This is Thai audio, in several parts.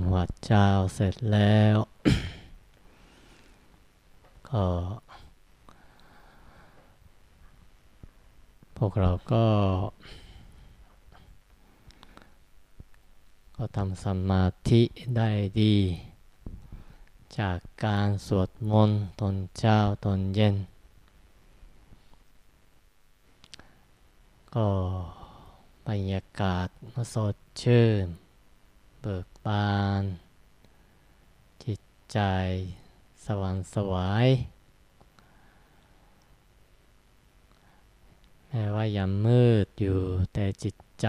ำวัดเจ้าเสร็จแล้ว ก็ พวกเราก็ ก็ทำสมาธิได้ดี จากการสวดมนต์ตอนเช้าตอนเย็น ก็บรรยากาศสดชื่นเบิกาน จิตใจ สว่างไสวาย แม้ว่ายังมืดอยู่แต่จิตใจ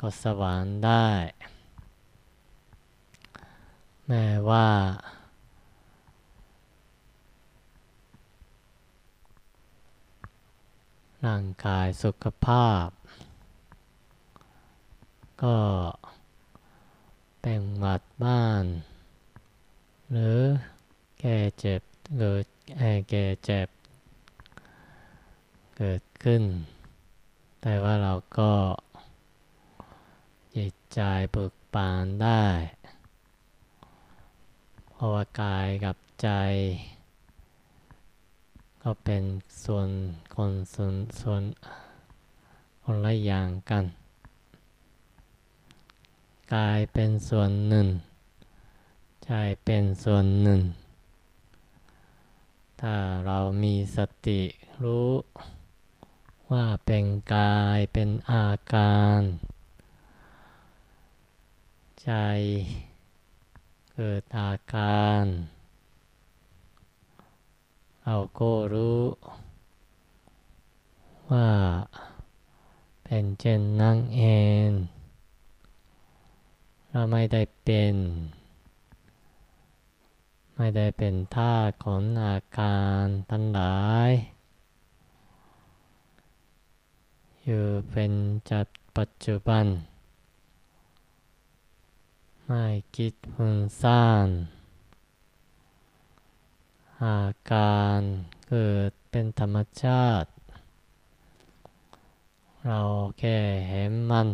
ก็สว่างได้ แม้ว่าร่างกายสุขภาพ ก็ เป็นหวัดบ้าน หรือแก่เจ็บเกิดแแก่เจ็บ เกิดขึ้น แต่ว่าเราก็จิตใจเบิกบานได้เพราะว่ากายกับใจ ก็เป็นส่วนคนส่วนส่วนคนละอย่างกัน กายเป็นส่วนหนึ่ง ใจเป็นส่วนหนึ่ง ถ้าเรามีสติรู้ว่าเป็นกายเป็นอาการ ใจเกิดอาการ เราก็รู้ ว่าเป็นเช่นนั่งเอง ไม่ได้เป็น ไม่ได้เป็นท่าของอาการทั้งหลาย อยู่เป็นจัดปัจจุบัน ไม่คิดฟุ้งซ่านอาการเกิดเป็นธรรมชาติ เราแค่เห็นมัน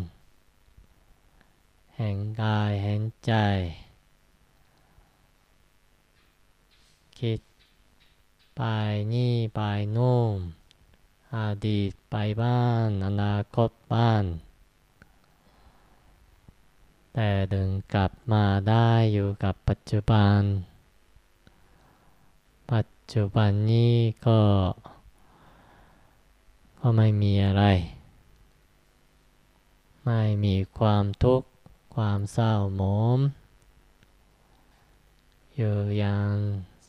แห่งกายเห็นใจ คิดไปนี่ไปโน่นอดีตไปบ้านอนาคตบ้าน แต่ดึงกลับมาได้อยู่กับปัจจุบัน ปัจจุบันนี้ก็ ก็ไม่มีอะไร ไม่มีความทุกข์ ความเศร้าหมองอยู่อย่าง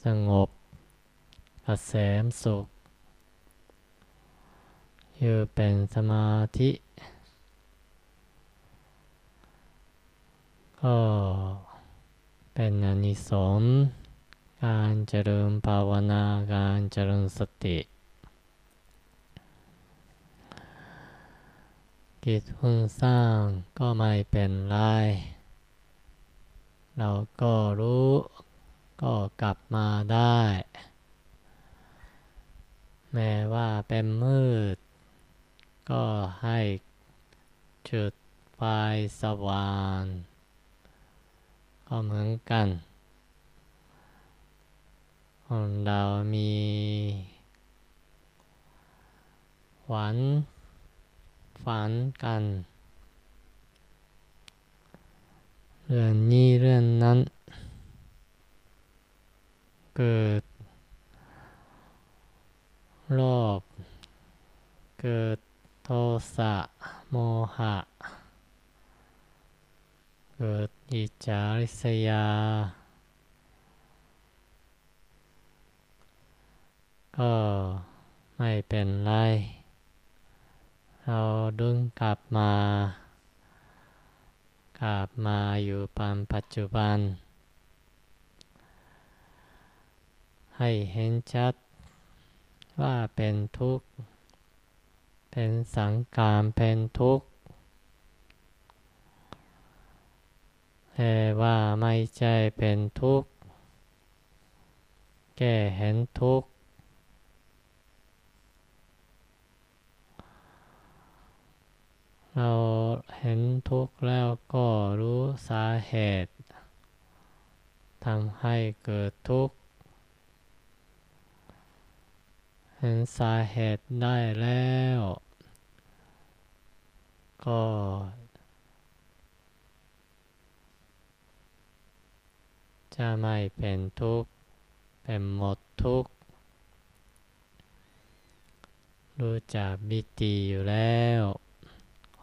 สงบกระแสมสุข อยู่เป็นสมาธิ ก็เป็นอนิสงส์การเจริญภาวนาการเจริญสติ กิจฟุ้งซ่านก็ไม่เป็นไร เราก็รู้ก็กลับมาได้ แม้ว่าเป็นมืด ก็ให้จุดไฟสว่าง ก็เหมือนกันคนเรามีหวัน ฝันกัน เรื่องนี้เรื่องนั้น เกิดโลภเกิดโทสะโมหะ เกิดอิจฉาริษยา ก็ไม่เป็นไร เราดึงกลับมา กลับมาอยู่ปัจปัจจุบัน ให้เห็นชัดว่าเป็นทุกข์ เป็นสังขารเป็นทุกข์แต่ว่าไม่ใช่เป็นทุกข์ แก้เห็นทุกข์ เราเห็นทุกข์แล้วก็รู้สาเหตุทำให้เกิดทุกข์ เห็นสาเหตุได้แล้ว ก็ จะไม่เป็นทุกข์ เป็นหมดทุกข์ รู้จักบิตีอยู่แล้ว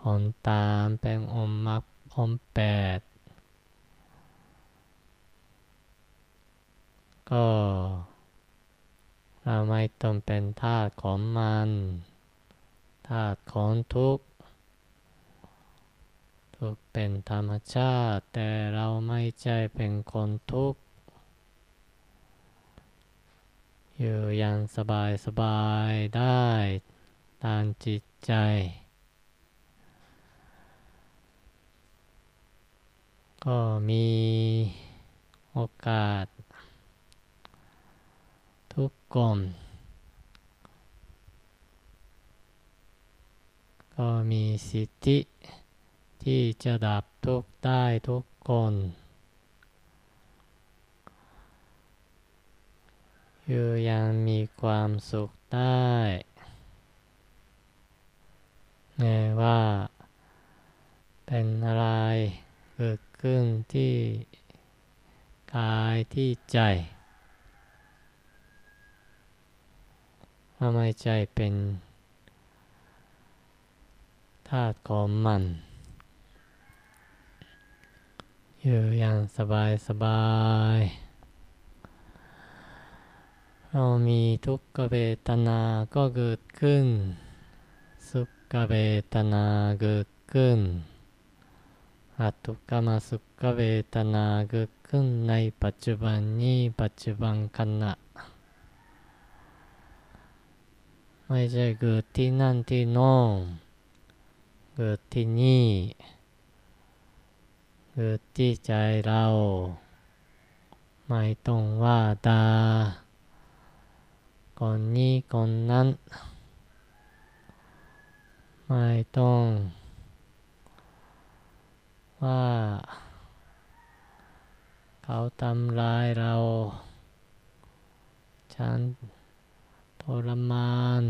หนตามเป็นอมมรรคอมแปดก็เราไม่ต้องเป็นทาสของมันทาสของทุกข์ทุกเป็นธรรมชาติ แต่เราไม่ใช่เป็นคนทุกข์อยู่อย่างสบายสบายได้ตามจิตใจ ก็มีโอกาส ทุกกลมก็มีสิทธิที่จะดับทุกได้ทุกคน อยู่ยังมีความสุขได้แม้ว่า เป็นอะไรเกิด ขึ้นที่กายที่ใจถ้าไม่ใจเป็นธาตุของมันอยู่อย่างสบายสบาย เรามีทุกขเวทนาก็เกิดขึ้น สุขเวทนาเกิดขึ้น อทุกขมสุขเวทนาเกิดขึ้นในปัจจุบันนี้ปัจจุบันขณะ ไม่ใช่เกิดที่นั่นที่โน้นเกิดที่นี่ เกิดที่ใจเรา ไม่ต้องว่าตาก่อนนี้ก่อนนั้น ไม่ต้อง ว่า เขาทำร้ายเรา ฉันทรมาน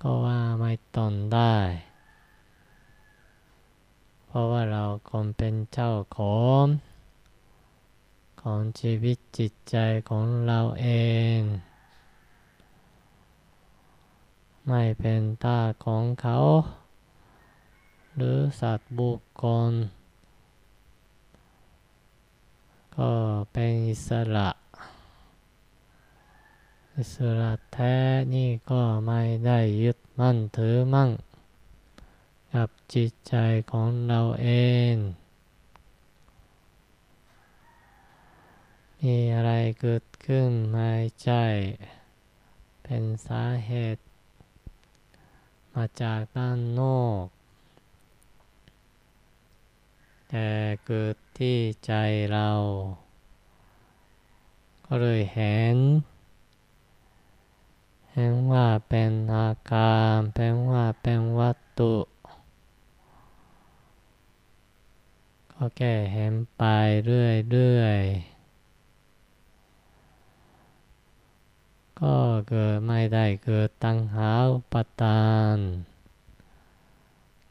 ก็ว่าไม่ตนได้ เพราะว่าเราคนเป็นเจ้าของของชีวิตจิตใจของเราเอง ไม่เป็นตาของเขา หรือสัตว์บุคคล ก็เป็นอิสระ อิสระแท้นี่ก็ไม่ได้ยึดมั่นถือมั่ง กับจิตใจของเราเอง มีอะไรเกิดขึ้นไม่ใช่เป็นสาเหตุ มาจากด้านนอก แต่เกิดที่ใจเรา ก็เลยเห็น เห็นว่าเป็นอาการเป็นว่าเป็นวัตถุ ก็แก้เห็นไปเรื่อยๆ ก็เกิดไม่ได้เกิดตังหาอุปทาน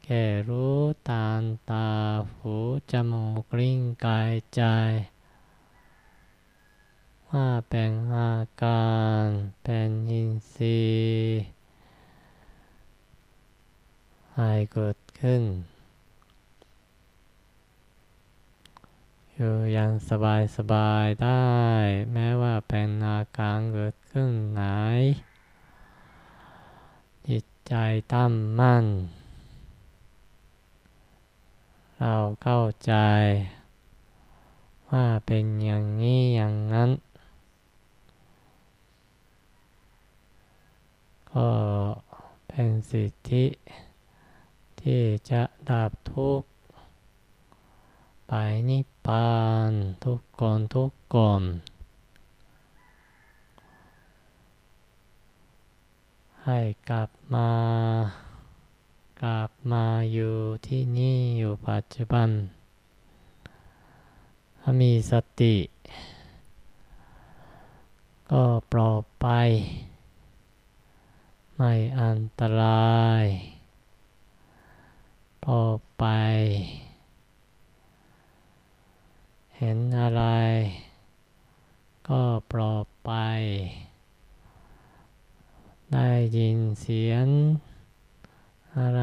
แค่รู้ตาตาหูจมูกลิ้นกายใจ ว่าเป็นอาการเป็นอินทรีย์ให้เกิดขึ้น อยู่อย่างสบายสบายได้ แม้ว่าเป็นอาการเกิดขึ้นไหน จิตใจตั้มมั่น เราเข้าใจ ว่าเป็นอย่างนี้อย่างนั้น ก็เป็นสิทธิที่จะดับทุกข์ไปนิพพานทุกคนทุกกลมให้กลับมา กลับมาอยู่ที่นี่อยู่ปัจจุบัน ถ้ามีสติ ก็ปลอดภัยไม่อันตรายปลอดภัยเห็นอะไร ก็ปลอดภัยได้ยินเสียง อะไร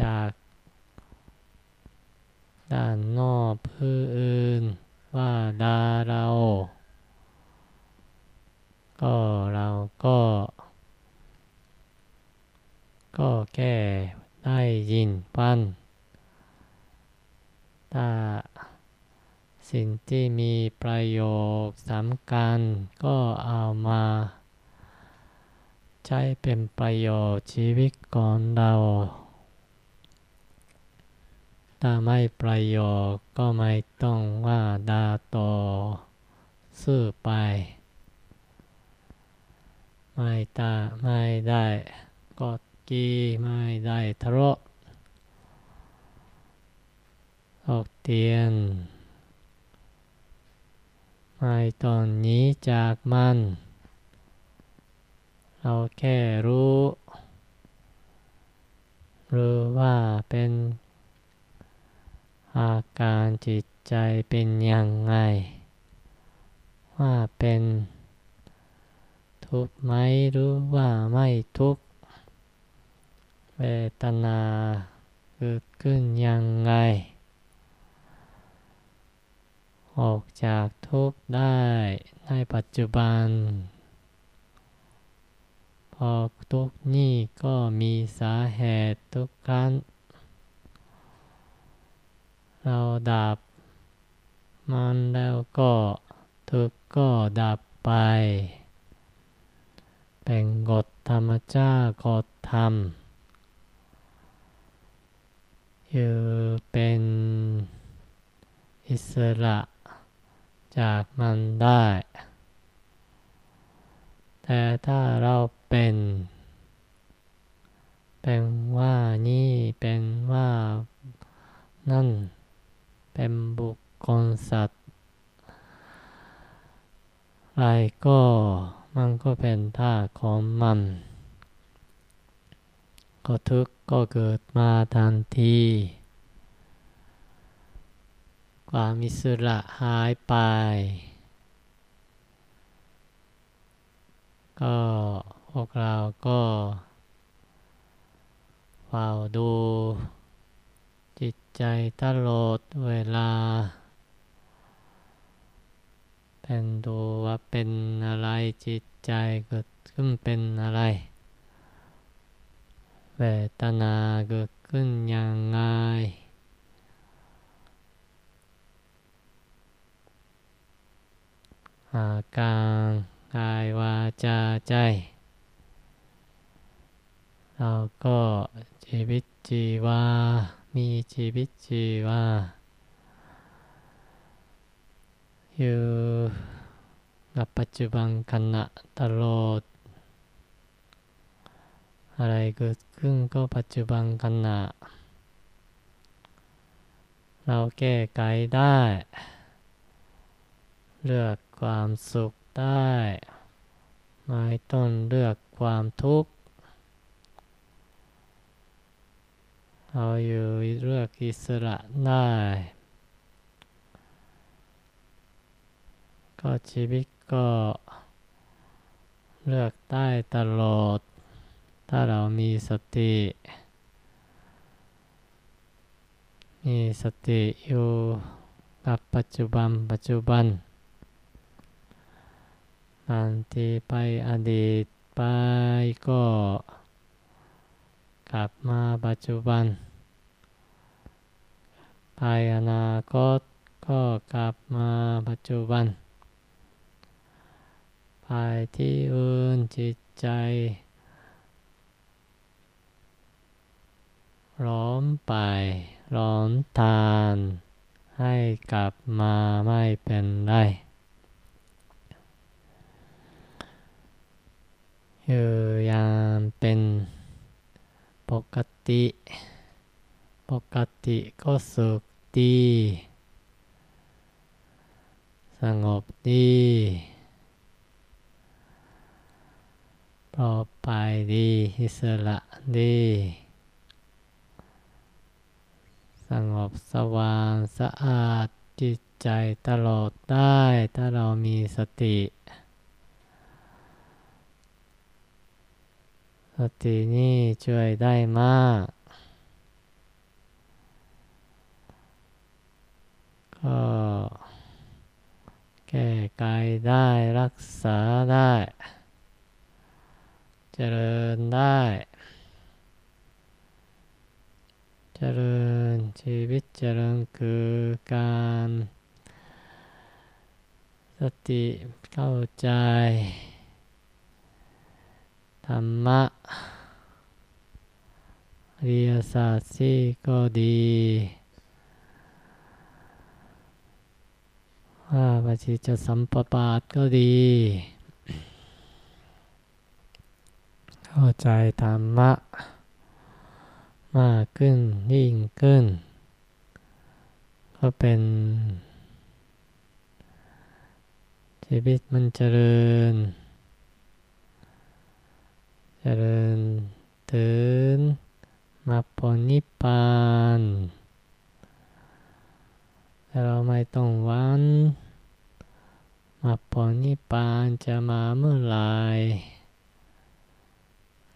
จากด้านนอกผู้อื่นว่าดาเรา ก็เราก็ ก็แก้ได้ยินปันถ้าสิ่งที่มีประโยชน์สำคัญก็เอามา ใช้เป็นประโยชน์ชีวิตของเราถ้าไม่ประโยชน์ก็ไม่ต้องว่าดาตอซื่อไป ไม่ตาไม่ได้กดกีไม่ได้ทะเลาะออกเตียน ไม่ตอนนี้จากมัน เราแค่รู้หรือว่าเป็นอาการจิตใจเป็นยังไง ว่าเป็นทุกข์ไหมหรือว่าไม่ทุกข์เวทนาเกิดขึ้นยังไง ออกจากทุกข์ได้ในปัจจุบัน พอกทุกนี่ก็มีสาเหตุทุกครั้ง เราดับ มันแล้วก็ทุกก็ดับไป เป็นกฎธรรมชาติกฎธรรมคือเป็นอิสระจากมันได้ แต่ถ้าเราเป็น เป็นว่านี่เป็นว่านั่น เป็นบุคคลสัตว์อะไรก็มันก็เป็นท่าของมันก็ทุกข์ก็เกิดมาทันที ความอิสระหายไป ก็พวกเราก็เฝ้าดู จิตใจตลอดเวลา เป็นดูว่าเป็นอะไรจิตใจเกิดขึ้นเป็นอะไร เวทนาเกิดขึ้นยังไงอาการ กายวาจาใจ เราก็ชีวิตชีวา มีชีวิตชีวา อยู่กับปัจจุบันขณะตลอด อะไรเกิดขึ้นก็ปัจจุบันขณะ เราแก้ไขได้ เลือกความสุข ได้ไม่ต้องเลือกความทุกข์เราอยู่เลือกอิสระได้ ก็ชีวิตก็เลือกได้ตลอด ถ้าเรามีสติ มีสติอยู่กับปัจจุบันปัจจุบัน บางทีไปอดีตไปก็ กลับมาปัจจุบัน ไปอนาคตก็กลับมาปัจจุบัน ไปที่อื่นจิตใจร้อมไปร้อมทาน ให้กลับมาไม่เป็นไร อยู่อย่างเป็นปกติ ปกติก็สุขดี สงบดีปลอดภัยดี อิสระดี สงบสว่างสะอาดจิตใจตลอดได้ถ้าเรามีสติ สตินี่ช่วยได้มาก ก็แก้ไขได้รักษาได้ เจริญได้ เจริญชีวิตเจริญคือการสติเข้าใจ ธรรมะเรียศาสตร์สี่ก็ดีว่าปฏิจจสัมปบาทก็ดี เข้าใจธรรมะ มากขึ้นยิ่งขึ้น ก็เป็น ชีวิตมันเจริญ จริญถึงมาปนิพพานแต่เราไม่ต้องวันมาปนิพพานจะมาเมื่อไหร่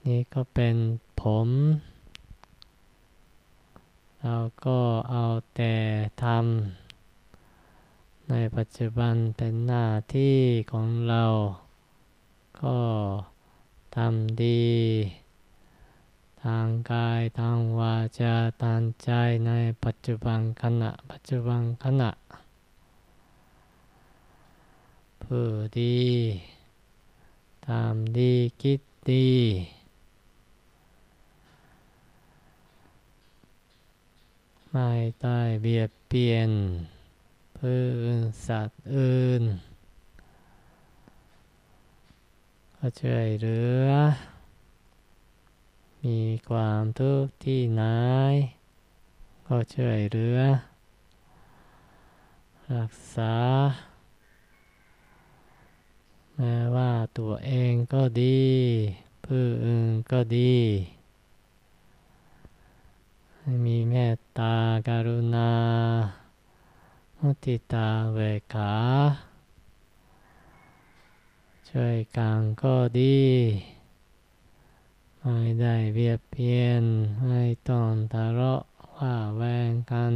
นี่ก็เป็นผม เราก็เอาแต่ทำในปัจจุบันเป็นหน้าที่ของเรา ก็ ทำดี ทางกายทางวาจาทางใจในปัจจุบันขณะ ปัจจุบันขณะพื่อดีทำดีคิดดีไม่ได้เบียดเบียนผู้อื่นสัตว์อื่น ก็ ช่วยเหลือ มีความทุกข์ที่ไหนก็ช่วยเหลือ รักษา แม้ว่าตัวเองก็ดีผู้อื่นก็ดี มีเมตตาการุณา มุติตาเวขา ช่วยกันก็ดี ไม่ได้เบียดเบียน ไม่ต้องทะเลาะว่าแวงกัน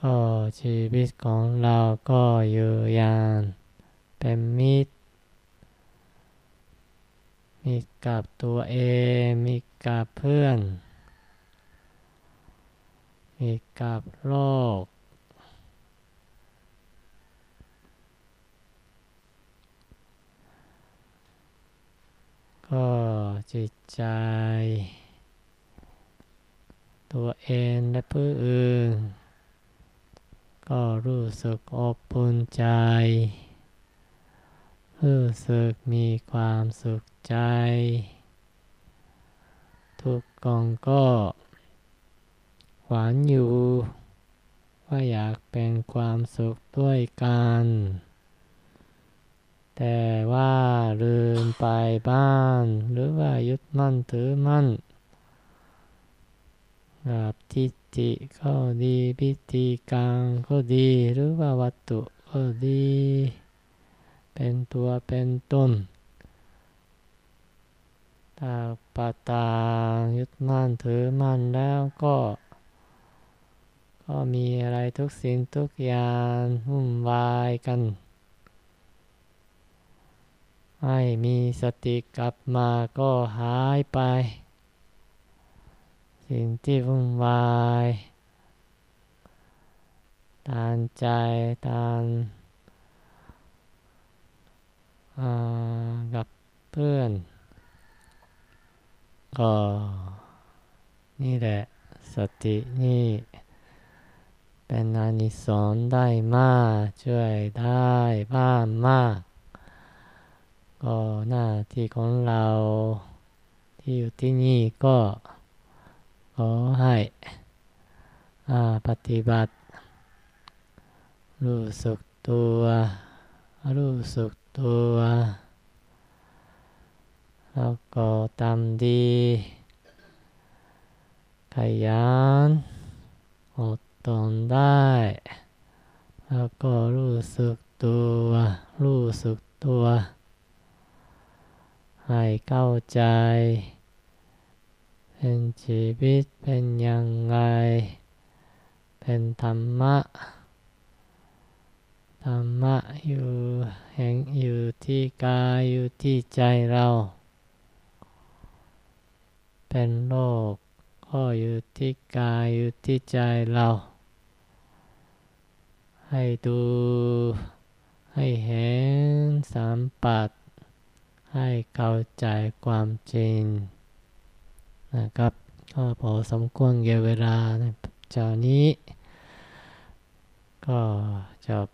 ก็ชีวิตของเราก็อยู่อย่างเป็นมิตรมีกับตัวเองมีกับเพื่อนมีกับโลก ก็จิตใจ ตัวเองและผู้อื่น ก็รู้สึกอบอุ่นใจ รู้สึกมีความสุขใจ ทุกกองก็หวานอยู่ ว่าอยากเป็นความสุขด้วยกัน แต่ว่าลืมไปบ้าน หรือว่ายึดมั่นถือมั่นกับทิฏฐิก็ดีพิธีการก็ดีหรือว่าวัตถุก็ดี เป็นตัวเป็นตนถ้าปาตายึดมั่นถือมั่นแล้วก็ ก็มีอะไรทุกสิ่งทุกอย่างวุ่นวายกัน ไม่มีสติกลับมาก็หายไป สิ่งที่วุ่นวายทานใจทานกับเพื่อน ก็นี่แหละ สตินี่ เป็นอานิสงส์ได้มาก ช่วยได้บ้างมาก ก็หน้าที่ของเราที่อยู่ที่นี่ก็ขอให้ปฏิบัติ รู้สึกตัว รู้สึกตัว แล้วก็ทำดี ขยันอดทนได้ แล้วก็รู้สึกตัว รู้สึกตัว ให้เข้าใจ เป็นชีวิตเป็นยังไง เป็นธรรมะ ธรรมะอยู่แห่งอยู่ที่กายอยู่ที่ใจเรา เป็นโลกก็อยู่ที่กายอยู่ที่ใจเรา ให้ดูให้เห็นสัมปัต ให้เข้าใจความจริงนะครับก็พอสมควรเกี่ยวเวลาในเจ้านี้ ก็จบ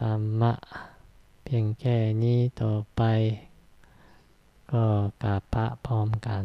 ธรรมะ เพียงแค่นี้ต่อไป ก็กราบพระพร้อมกัน